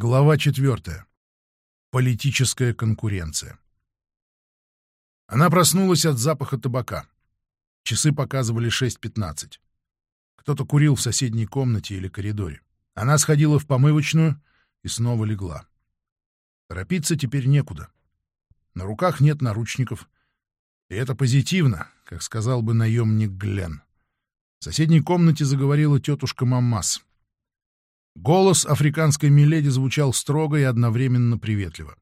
Глава четвертая. Политическая конкуренция. Она проснулась от запаха табака. Часы показывали 6.15. Кто-то курил в соседней комнате или коридоре. Она сходила в помывочную и снова легла. Торопиться теперь некуда. На руках нет наручников. И это позитивно, как сказал бы наемник Глен. В соседней комнате заговорила тетушка Маммас. Голос африканской миледи звучал строго и одновременно приветливо.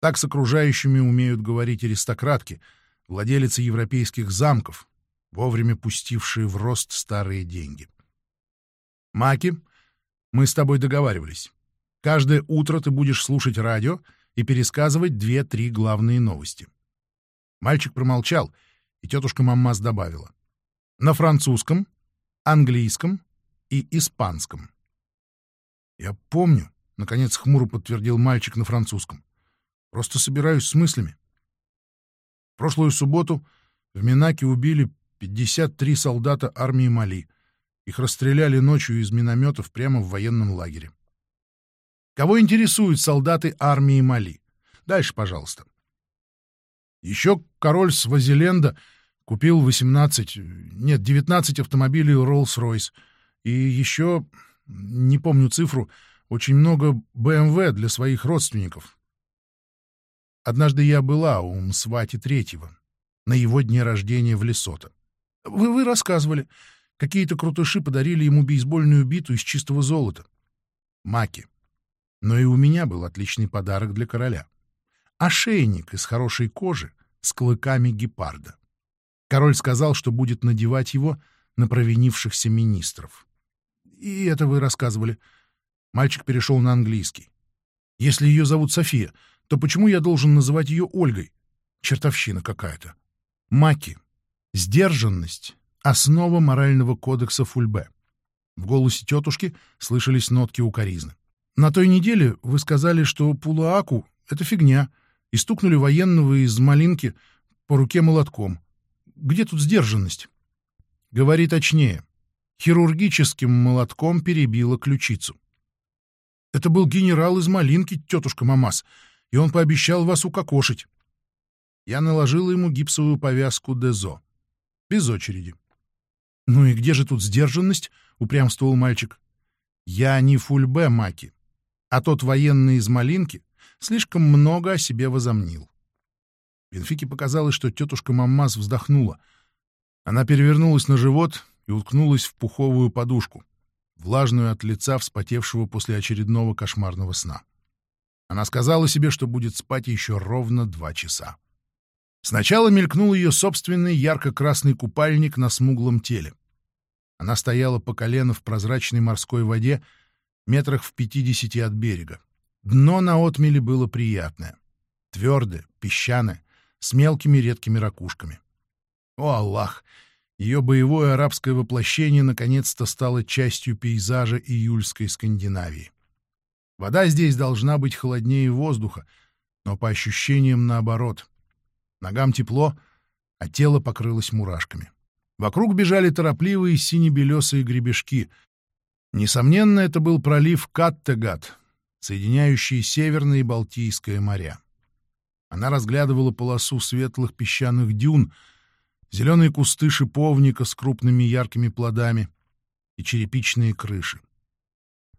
Так с окружающими умеют говорить аристократки, владелицы европейских замков, вовремя пустившие в рост старые деньги. «Маки, мы с тобой договаривались. Каждое утро ты будешь слушать радио и пересказывать две-три главные новости». Мальчик промолчал, и тетушка Маммас добавила. «На французском, английском и испанском». «Я помню», — наконец хмуро подтвердил мальчик на французском. «Просто собираюсь с мыслями». В прошлую субботу в Минаке убили 53 солдата армии Мали. Их расстреляли ночью из минометов прямо в военном лагере. Кого интересуют солдаты армии Мали? Дальше, пожалуйста. Еще король Свазиленда купил 18, нет, 19 автомобилей Rolls-Royce. И еще не помню цифру, очень много БМВ для своих родственников. Однажды я была у Мсвати Третьего на его дне рождения в Лесото. Вы, вы рассказывали. Какие-то крутыши подарили ему бейсбольную биту из чистого золота. Маки. Но и у меня был отличный подарок для короля. Ошейник из хорошей кожи с клыками гепарда. Король сказал, что будет надевать его на провинившихся министров. И это вы рассказывали. Мальчик перешел на английский. Если ее зовут София, то почему я должен называть ее Ольгой? Чертовщина какая-то. Маки. Сдержанность — основа морального кодекса Фульбе. В голосе тетушки слышались нотки укоризны. На той неделе вы сказали, что Пулааку — это фигня, и стукнули военного из Малинки по руке молотком. Где тут сдержанность? Говори точнее хирургическим молотком перебила ключицу. «Это был генерал из Малинки, тетушка Мамас, и он пообещал вас укокошить». Я наложила ему гипсовую повязку Дезо. Без очереди. «Ну и где же тут сдержанность?» — упрямствовал мальчик. «Я не фульбе Маки, а тот военный из Малинки слишком много о себе возомнил». Бенфике показалось, что тетушка Мамас вздохнула. Она перевернулась на живот и уткнулась в пуховую подушку, влажную от лица вспотевшего после очередного кошмарного сна. Она сказала себе, что будет спать еще ровно два часа. Сначала мелькнул ее собственный ярко-красный купальник на смуглом теле. Она стояла по колено в прозрачной морской воде, метрах в пятидесяти от берега. Дно на отмеле было приятное, твердое, песчаное, с мелкими редкими ракушками. О, Аллах! Ее боевое арабское воплощение наконец-то стало частью пейзажа июльской Скандинавии. Вода здесь должна быть холоднее воздуха, но по ощущениям наоборот. Ногам тепло, а тело покрылось мурашками. Вокруг бежали торопливые сине-белесые гребешки. Несомненно, это был пролив Каттегат, соединяющий Северное и Балтийское моря. Она разглядывала полосу светлых песчаных дюн — зеленые кусты шиповника с крупными яркими плодами и черепичные крыши.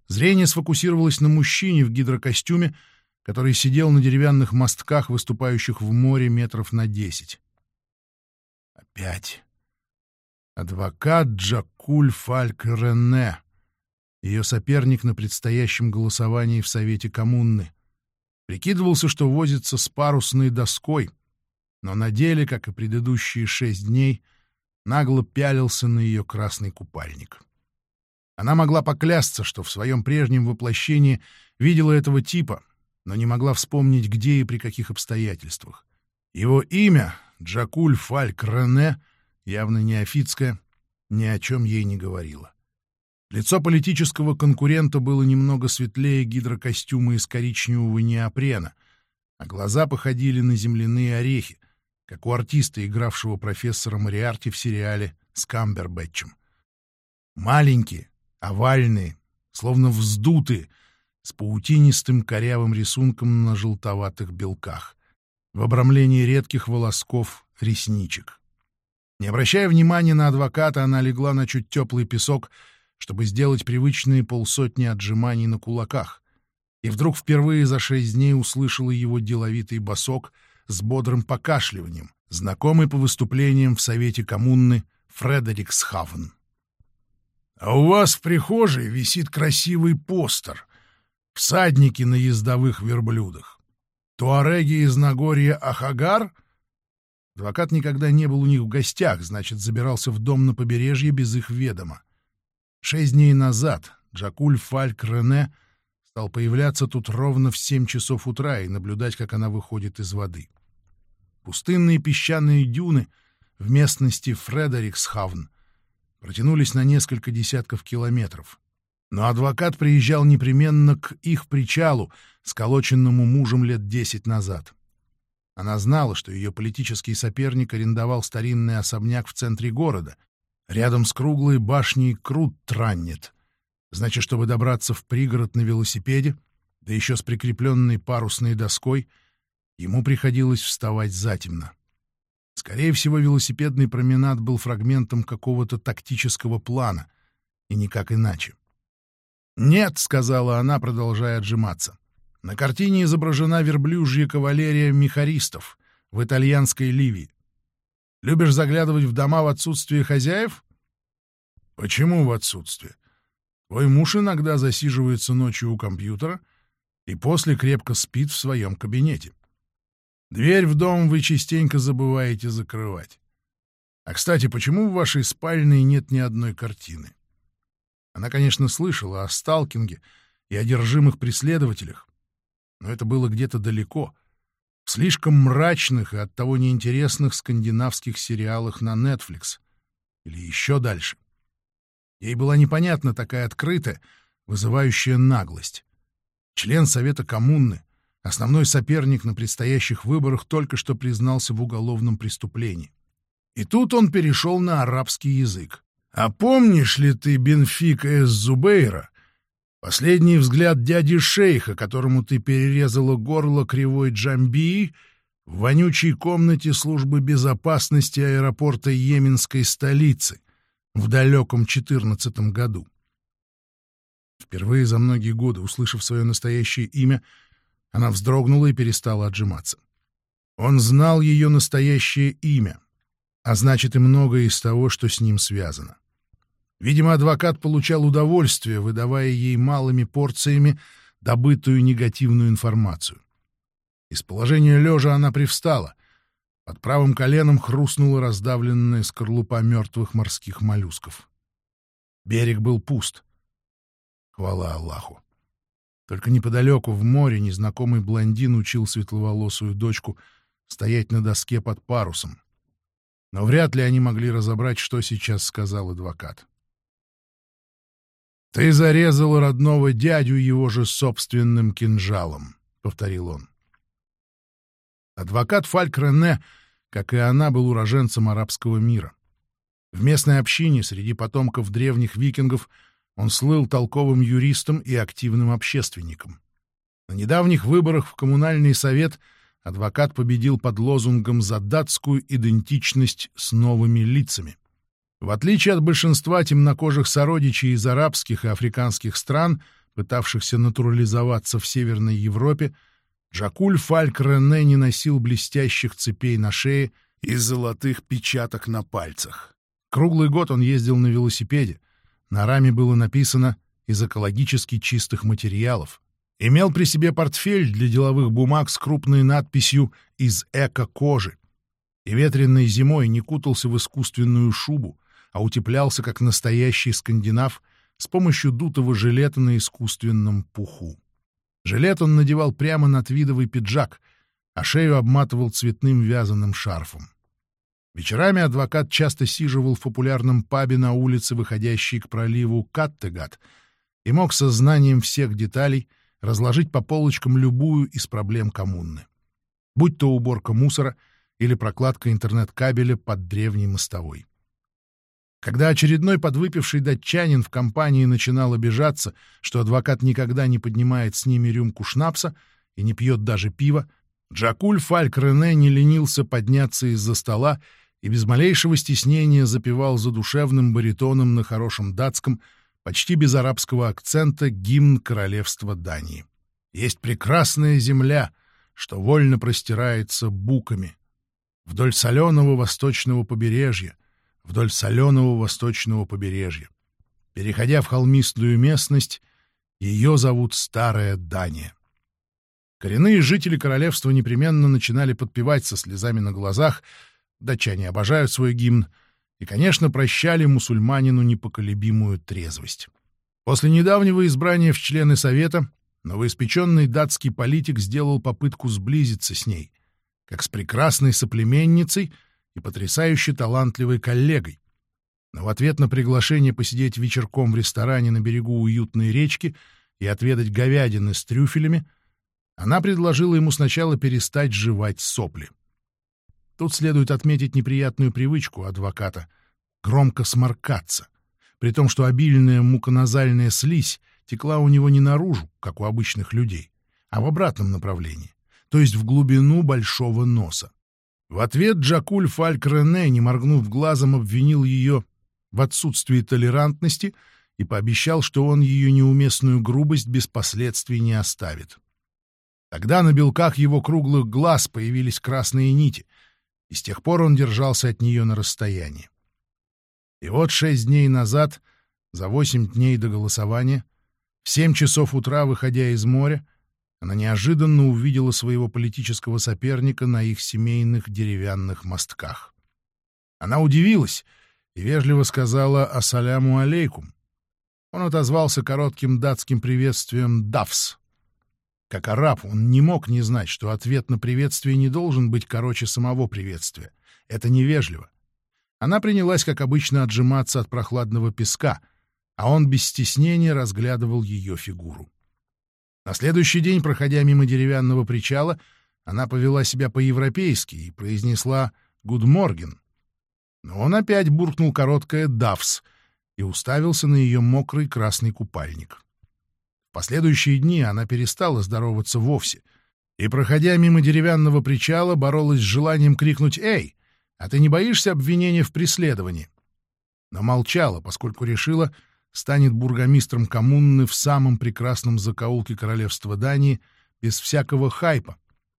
Зрение сфокусировалось на мужчине в гидрокостюме, который сидел на деревянных мостках, выступающих в море метров на десять. Опять. Адвокат Джакуль Фальк Рене, ее соперник на предстоящем голосовании в Совете коммуны. Прикидывался, что возится с парусной доской — но на деле, как и предыдущие шесть дней, нагло пялился на ее красный купальник. Она могла поклясться, что в своем прежнем воплощении видела этого типа, но не могла вспомнить, где и при каких обстоятельствах. Его имя, Джакуль Фальк Рене, явно неофитское, ни о чем ей не говорило. Лицо политического конкурента было немного светлее гидрокостюма из коричневого неопрена, а глаза походили на земляные орехи, как у артиста, игравшего профессора Мариарти в сериале с Камбербэтчем. Маленькие, овальные, словно вздутые, с паутинистым корявым рисунком на желтоватых белках, в обрамлении редких волосков ресничек. Не обращая внимания на адвоката, она легла на чуть теплый песок, чтобы сделать привычные полсотни отжиманий на кулаках, и вдруг впервые за шесть дней услышала его деловитый босок с бодрым покашливанием, знакомый по выступлениям в Совете коммуны Фредериксхавен. «А у вас в прихожей висит красивый постер. Всадники на ездовых верблюдах. Туареги из Нагорья Ахагар?» Адвокат никогда не был у них в гостях, значит, забирался в дом на побережье без их ведома. Шесть дней назад Джакуль Фальк Рене стал появляться тут ровно в семь часов утра и наблюдать, как она выходит из воды. Пустынные песчаные дюны в местности Фредериксхавн протянулись на несколько десятков километров. Но адвокат приезжал непременно к их причалу, сколоченному мужем лет десять назад. Она знала, что ее политический соперник арендовал старинный особняк в центре города, рядом с круглой башней Крут-Траннет, Значит, чтобы добраться в пригород на велосипеде, да еще с прикрепленной парусной доской, ему приходилось вставать затемно. Скорее всего, велосипедный променад был фрагментом какого-то тактического плана, и никак иначе. «Нет», — сказала она, продолжая отжиматься. «На картине изображена верблюжья кавалерия мехаристов в итальянской Ливии. Любишь заглядывать в дома в отсутствие хозяев?» «Почему в отсутствие? Твой муж иногда засиживается ночью у компьютера и после крепко спит в своем кабинете. Дверь в дом вы частенько забываете закрывать. А, кстати, почему в вашей спальне нет ни одной картины? Она, конечно, слышала о сталкинге и одержимых преследователях, но это было где-то далеко, в слишком мрачных и оттого неинтересных скандинавских сериалах на Netflix или еще дальше. Ей была непонятна такая открытая, вызывающая наглость. Член Совета коммуны, основной соперник на предстоящих выборах, только что признался в уголовном преступлении. И тут он перешел на арабский язык. «А помнишь ли ты Бенфика из Зубейра? Последний взгляд дяди шейха, которому ты перерезала горло кривой Джамбии в вонючей комнате службы безопасности аэропорта йеменской столицы — в далеком четырнадцатом году. Впервые за многие годы, услышав свое настоящее имя, она вздрогнула и перестала отжиматься. Он знал ее настоящее имя, а значит и многое из того, что с ним связано. Видимо, адвокат получал удовольствие, выдавая ей малыми порциями добытую негативную информацию. Из положения лежа она привстала, под правым коленом хрустнула раздавленная скорлупа мертвых морских моллюсков. Берег был пуст. Хвала Аллаху. Только неподалеку в море незнакомый блондин учил светловолосую дочку стоять на доске под парусом. Но вряд ли они могли разобрать, что сейчас сказал адвокат. «Ты зарезал родного дядю его же собственным кинжалом», — повторил он. Адвокат Фальк Рене, как и она, был уроженцем арабского мира. В местной общине среди потомков древних викингов он слыл толковым юристом и активным общественником. На недавних выборах в коммунальный совет адвокат победил под лозунгом за датскую идентичность с новыми лицами. В отличие от большинства темнокожих сородичей из арабских и африканских стран, пытавшихся натурализоваться в Северной Европе, Жакуль Фальк Рене не носил блестящих цепей на шее и золотых печаток на пальцах. Круглый год он ездил на велосипеде. На раме было написано «из экологически чистых материалов». Имел при себе портфель для деловых бумаг с крупной надписью «из эко-кожи». И ветреной зимой не кутался в искусственную шубу, а утеплялся, как настоящий скандинав, с помощью дутого жилета на искусственном пуху. Жилет он надевал прямо на твидовый пиджак, а шею обматывал цветным вязаным шарфом. Вечерами адвокат часто сиживал в популярном пабе на улице, выходящей к проливу Каттегат, и мог со знанием всех деталей разложить по полочкам любую из проблем коммуны. Будь то уборка мусора или прокладка интернет-кабеля под древней мостовой. Когда очередной подвыпивший датчанин в компании начинал обижаться, что адвокат никогда не поднимает с ними рюмку шнапса и не пьет даже пива, Джакуль Фальк Рене не ленился подняться из-за стола и без малейшего стеснения запевал задушевным баритоном на хорошем датском, почти без арабского акцента, гимн королевства Дании. «Есть прекрасная земля, что вольно простирается буками. Вдоль соленого восточного побережья, вдоль соленого восточного побережья. Переходя в холмистую местность, ее зовут Старая Дания. Коренные жители королевства непременно начинали подпевать со слезами на глазах, датчане обожают свой гимн, и, конечно, прощали мусульманину непоколебимую трезвость. После недавнего избрания в члены Совета новоиспеченный датский политик сделал попытку сблизиться с ней, как с прекрасной соплеменницей и потрясающе талантливой коллегой. Но в ответ на приглашение посидеть вечерком в ресторане на берегу уютной речки и отведать говядины с трюфелями — она предложила ему сначала перестать жевать сопли. Тут следует отметить неприятную привычку адвоката — громко сморкаться, при том, что обильная муконазальная слизь текла у него не наружу, как у обычных людей, а в обратном направлении, то есть в глубину большого носа. В ответ Джакуль Фальк Рене, не моргнув глазом, обвинил ее в отсутствии толерантности и пообещал, что он ее неуместную грубость без последствий не оставит. Тогда на белках его круглых глаз появились красные нити, и с тех пор он держался от нее на расстоянии. И вот шесть дней назад, за восемь дней до голосования, в семь часов утра, выходя из моря, она неожиданно увидела своего политического соперника на их семейных деревянных мостках. Она удивилась и вежливо сказала «Ассаляму алейкум». Он отозвался коротким датским приветствием «Давс», как араб, он не мог не знать, что ответ на приветствие не должен быть короче самого приветствия. Это невежливо. Она принялась, как обычно, отжиматься от прохладного песка, а он без стеснения разглядывал ее фигуру. На следующий день, проходя мимо деревянного причала, она повела себя по-европейски и произнесла «Гудморген». Но он опять буркнул короткое «Давс» и уставился на ее мокрый красный купальник последующие дни она перестала здороваться вовсе и, проходя мимо деревянного причала, боролась с желанием крикнуть «Эй, а ты не боишься обвинения в преследовании?» Но молчала, поскольку решила, станет бургомистром коммуны в самом прекрасном закоулке королевства Дании без всякого хайпа,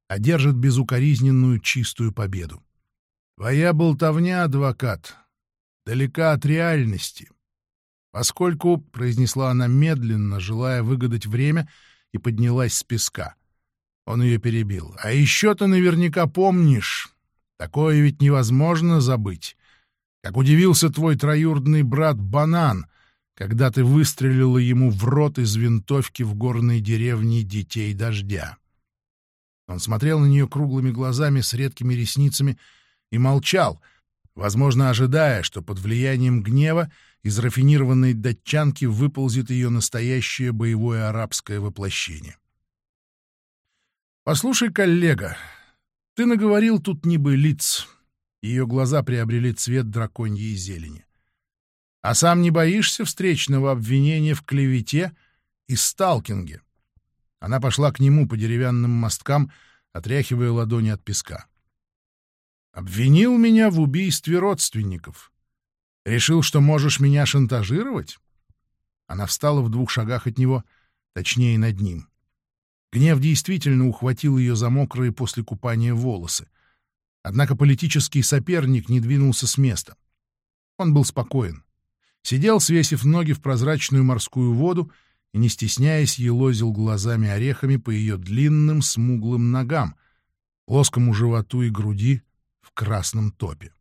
одержит безукоризненную чистую победу. Твоя болтовня, адвокат, далека от реальности. Поскольку, — произнесла она медленно, желая выгадать время, и поднялась с песка. Он ее перебил. «А еще ты наверняка помнишь. Такое ведь невозможно забыть. Как удивился твой троюродный брат Банан, когда ты выстрелила ему в рот из винтовки в горной деревне Детей Дождя». Он смотрел на нее круглыми глазами с редкими ресницами и молчал, возможно, ожидая, что под влиянием гнева из рафинированной датчанки выползет ее настоящее боевое арабское воплощение. «Послушай, коллега, ты наговорил тут небылиц». Ее глаза приобрели цвет драконьей зелени. «А сам не боишься встречного обвинения в клевете и сталкинге?» Она пошла к нему по деревянным мосткам, отряхивая ладони от песка. «Обвинил меня в убийстве родственников. Решил, что можешь меня шантажировать? Она встала в двух шагах от него, точнее, над ним. Гнев действительно ухватил ее за мокрые после купания волосы. Однако политический соперник не двинулся с места. Он был спокоен. Сидел, свесив ноги в прозрачную морскую воду и, не стесняясь, елозил глазами орехами по ее длинным смуглым ногам, плоскому животу и груди в красном топе.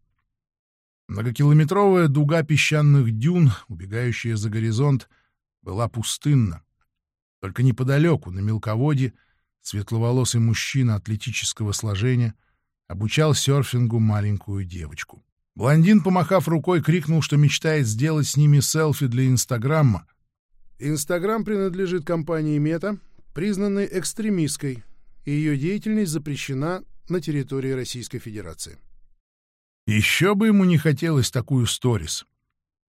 Многокилометровая дуга песчаных дюн, убегающая за горизонт, была пустынна. Только неподалеку, на мелководье, светловолосый мужчина атлетического сложения обучал серфингу маленькую девочку. Блондин, помахав рукой, крикнул, что мечтает сделать с ними селфи для Инстаграма. Инстаграм принадлежит компании Мета, признанной экстремистской, и ее деятельность запрещена на территории Российской Федерации. Еще бы ему не хотелось такую сторис.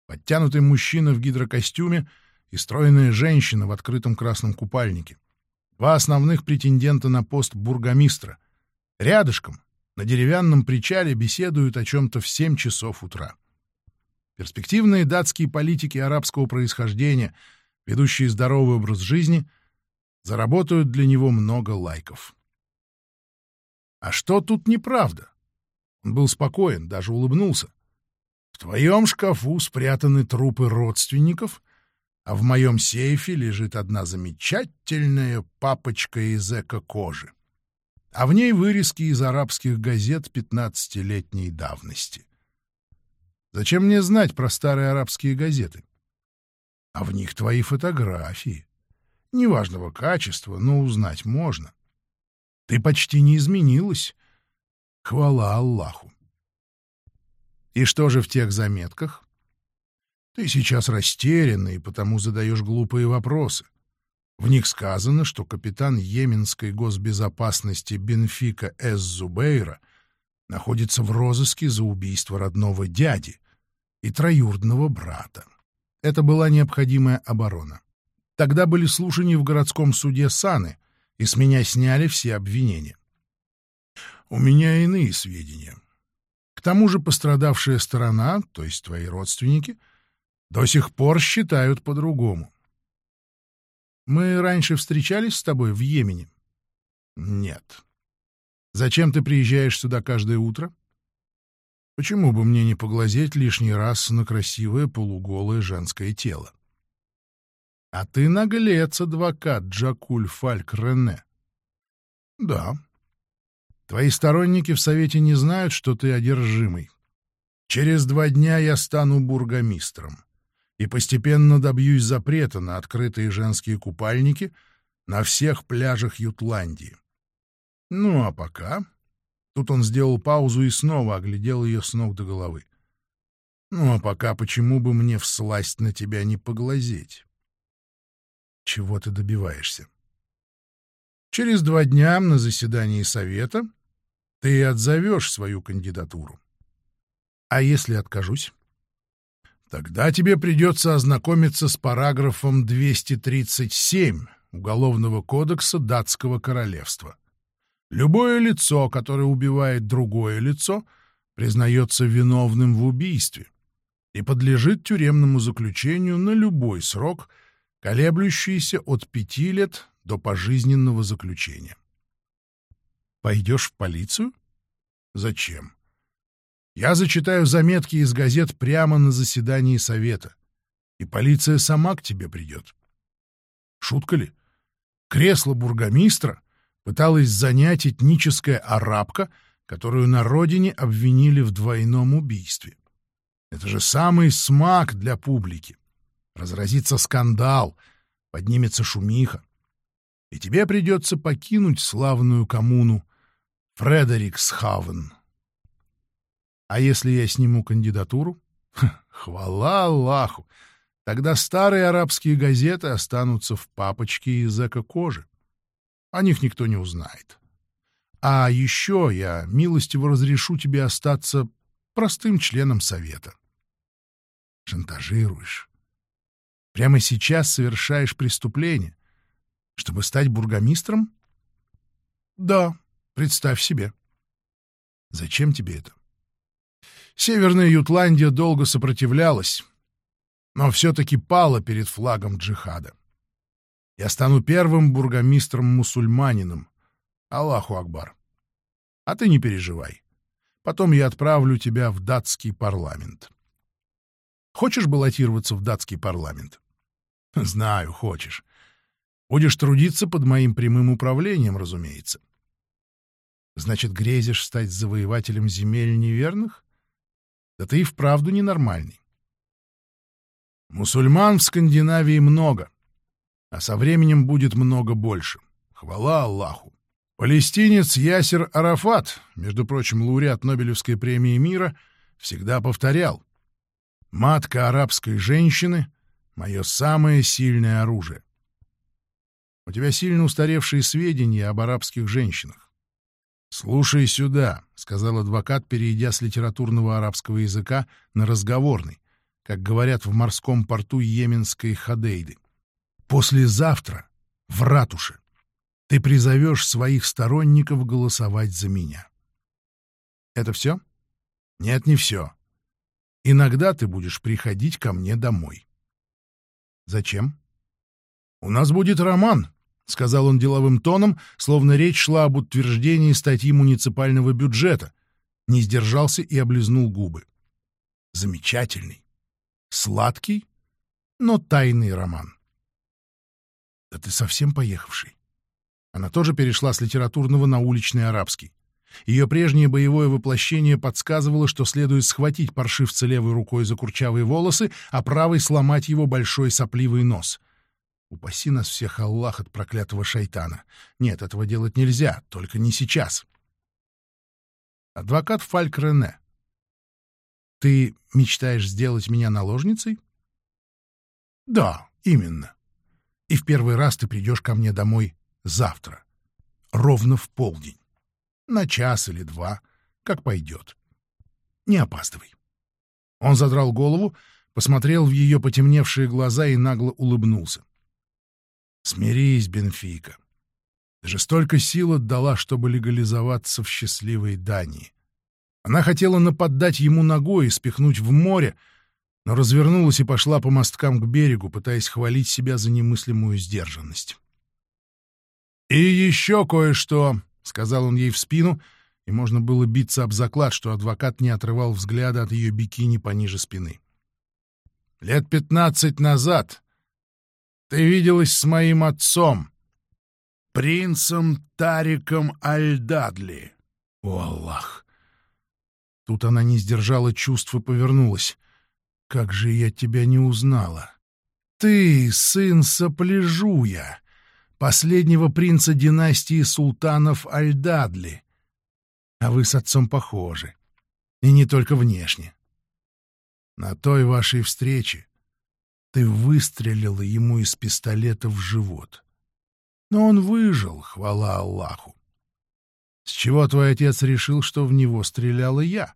Подтянутый мужчина в гидрокостюме и стройная женщина в открытом красном купальнике. Два основных претендента на пост бургомистра. Рядышком, на деревянном причале, беседуют о чем-то в семь часов утра. Перспективные датские политики арабского происхождения, ведущие здоровый образ жизни, заработают для него много лайков. А что тут неправда? Он был спокоен, даже улыбнулся. В твоем шкафу спрятаны трупы родственников, а в моем сейфе лежит одна замечательная папочка из эко-кожи, а в ней вырезки из арабских газет пятнадцатилетней давности. Зачем мне знать про старые арабские газеты? А в них твои фотографии. Неважного качества, но узнать можно. Ты почти не изменилась. Хвала Аллаху. И что же в тех заметках? Ты сейчас растерянный, потому задаешь глупые вопросы. В них сказано, что капитан Йеменской госбезопасности Бенфика С. Зубейра находится в розыске за убийство родного дяди и троюродного брата. Это была необходимая оборона. Тогда были слушания в городском суде Саны, и с меня сняли все обвинения. У меня иные сведения. К тому же пострадавшая сторона, то есть твои родственники, до сих пор считают по-другому. Мы раньше встречались с тобой в Йемене? Нет. Зачем ты приезжаешь сюда каждое утро? Почему бы мне не поглазеть лишний раз на красивое полуголое женское тело? А ты наглец, адвокат Джакуль Фальк Рене. Да. Твои сторонники в Совете не знают, что ты одержимый. Через два дня я стану бургомистром и постепенно добьюсь запрета на открытые женские купальники на всех пляжах Ютландии. Ну а пока Тут он сделал паузу и снова оглядел ее с ног до головы. «Ну, а пока почему бы мне всласть на тебя не поглазеть?» «Чего ты добиваешься?» «Через два дня на заседании совета ты отзовешь свою кандидатуру. А если откажусь?» «Тогда тебе придется ознакомиться с параграфом 237 Уголовного кодекса Датского королевства». Любое лицо, которое убивает другое лицо, признается виновным в убийстве и подлежит тюремному заключению на любой срок, колеблющийся от пяти лет до пожизненного заключения. Пойдешь в полицию? Зачем? Я зачитаю заметки из газет прямо на заседании совета, и полиция сама к тебе придет. Шутка ли? Кресло бургомистра — пыталась занять этническая арабка, которую на родине обвинили в двойном убийстве. Это же самый смак для публики. Разразится скандал, поднимется шумиха. И тебе придется покинуть славную коммуну Фредериксхавен. А если я сниму кандидатуру? хвала Аллаху! Тогда старые арабские газеты останутся в папочке из эко-кожи. О них никто не узнает. А еще я милостиво разрешу тебе остаться простым членом совета. Шантажируешь. Прямо сейчас совершаешь преступление, чтобы стать бургомистром? Да, представь себе. Зачем тебе это? Северная Ютландия долго сопротивлялась, но все-таки пала перед флагом джихада. Я стану первым бургомистром-мусульманином. Аллаху Акбар. А ты не переживай. Потом я отправлю тебя в датский парламент. Хочешь баллотироваться в датский парламент? Знаю, хочешь. Будешь трудиться под моим прямым управлением, разумеется. Значит, грезишь стать завоевателем земель неверных? Да ты и вправду ненормальный. Мусульман в Скандинавии много а со временем будет много больше. Хвала Аллаху. Палестинец Ясер Арафат, между прочим, лауреат Нобелевской премии мира, всегда повторял «Матка арабской женщины — мое самое сильное оружие». У тебя сильно устаревшие сведения об арабских женщинах. «Слушай сюда», — сказал адвокат, перейдя с литературного арабского языка на разговорный, как говорят в морском порту Йеменской Хадейды. Послезавтра в ратуше ты призовешь своих сторонников голосовать за меня. Это все? Нет, не все. Иногда ты будешь приходить ко мне домой. Зачем? У нас будет роман, — сказал он деловым тоном, словно речь шла об утверждении статьи муниципального бюджета, не сдержался и облизнул губы. Замечательный, сладкий, но тайный роман. Да ты совсем поехавший. Она тоже перешла с литературного на уличный арабский. Ее прежнее боевое воплощение подсказывало, что следует схватить паршивца левой рукой за курчавые волосы, а правой сломать его большой сопливый нос. Упаси нас всех Аллах от проклятого шайтана. Нет, этого делать нельзя, только не сейчас. Адвокат Фальк Рене. Ты мечтаешь сделать меня наложницей? Да, именно. И в первый раз ты придешь ко мне домой завтра. Ровно в полдень. На час или два, как пойдет. Не опаздывай. Он задрал голову, посмотрел в ее потемневшие глаза и нагло улыбнулся. Смирись, Бенфика. Ты же столько сил отдала, чтобы легализоваться в счастливой Дании. Она хотела нападать ему ногой и спихнуть в море, но развернулась и пошла по мосткам к берегу, пытаясь хвалить себя за немыслимую сдержанность. «И еще кое-что», — сказал он ей в спину, и можно было биться об заклад, что адвокат не отрывал взгляда от ее бикини пониже спины. «Лет пятнадцать назад ты виделась с моим отцом, принцем Тариком Аль-Дадли. О, Аллах! Тут она не сдержала чувств и повернулась. Как же я тебя не узнала! Ты сын сопляжуя, последнего принца династии султанов Аль-Дадли. А вы с отцом похожи. И не только внешне. На той вашей встрече ты выстрелила ему из пистолета в живот. Но он выжил, хвала Аллаху. С чего твой отец решил, что в него стреляла я?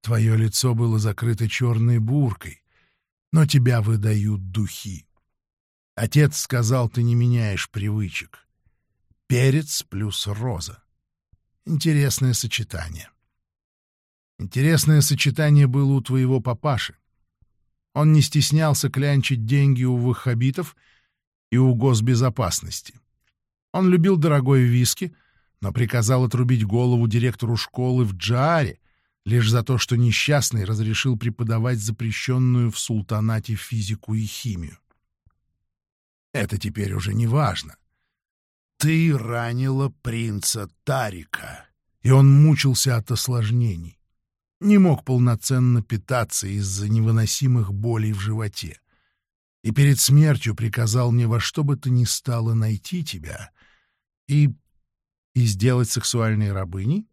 Твое лицо было закрыто черной буркой, но тебя выдают духи. Отец сказал, ты не меняешь привычек. Перец плюс роза. Интересное сочетание. Интересное сочетание было у твоего папаши. Он не стеснялся клянчить деньги у ваххабитов и у госбезопасности. Он любил дорогой виски, но приказал отрубить голову директору школы в Джааре лишь за то, что несчастный разрешил преподавать запрещенную в султанате физику и химию. Это теперь уже не важно. Ты ранила принца Тарика, и он мучился от осложнений не мог полноценно питаться из-за невыносимых болей в животе. И перед смертью приказал мне во что бы то ни стало найти тебя и... и сделать сексуальной рабыней?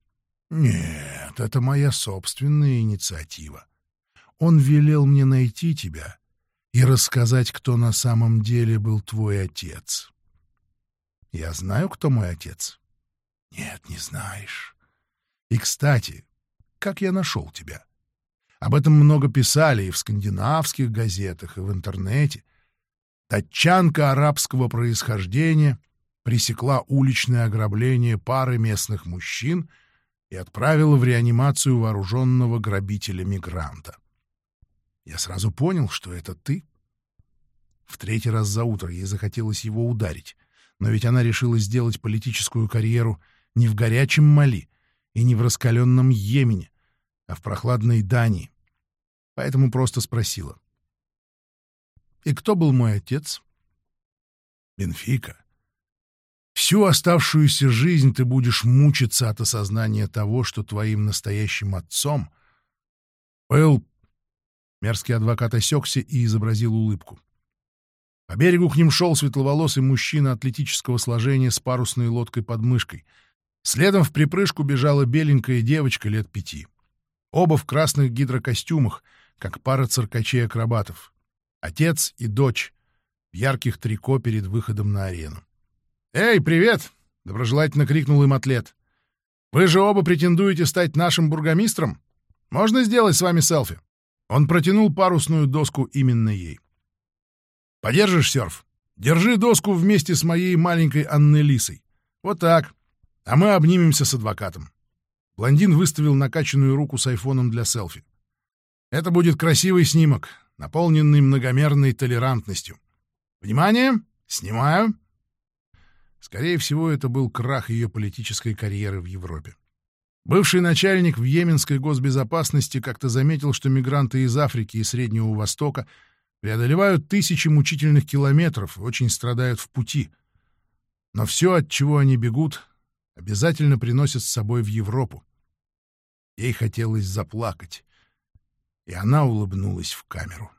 Нет, это моя собственная инициатива. Он велел мне найти тебя и рассказать, кто на самом деле был твой отец. Я знаю, кто мой отец? Нет, не знаешь. И, кстати, как я нашел тебя. Об этом много писали и в скандинавских газетах, и в интернете. Татчанка арабского происхождения пресекла уличное ограбление пары местных мужчин и отправила в реанимацию вооруженного грабителя-мигранта. Я сразу понял, что это ты. В третий раз за утро ей захотелось его ударить, но ведь она решила сделать политическую карьеру не в горячем Мали, и не в раскаленном Йемене, а в прохладной Дании. Поэтому просто спросила. «И кто был мой отец?» «Бенфика. Всю оставшуюся жизнь ты будешь мучиться от осознания того, что твоим настоящим отцом был...» Мерзкий адвокат осекся и изобразил улыбку. По берегу к ним шел светловолосый мужчина атлетического сложения с парусной лодкой под мышкой — Следом в припрыжку бежала беленькая девочка лет пяти. Оба в красных гидрокостюмах, как пара циркачей-акробатов. Отец и дочь в ярких трико перед выходом на арену. «Эй, привет!» — доброжелательно крикнул им атлет. «Вы же оба претендуете стать нашим бургомистром? Можно сделать с вами селфи?» Он протянул парусную доску именно ей. «Подержишь серф? Держи доску вместе с моей маленькой Аннелисой. Вот так. А мы обнимемся с адвокатом». Блондин выставил накачанную руку с айфоном для селфи. «Это будет красивый снимок, наполненный многомерной толерантностью. Внимание! Снимаю!» Скорее всего, это был крах ее политической карьеры в Европе. Бывший начальник в Йеменской госбезопасности как-то заметил, что мигранты из Африки и Среднего Востока преодолевают тысячи мучительных километров и очень страдают в пути. Но все, от чего они бегут, обязательно приносят с собой в Европу. Ей хотелось заплакать, и она улыбнулась в камеру.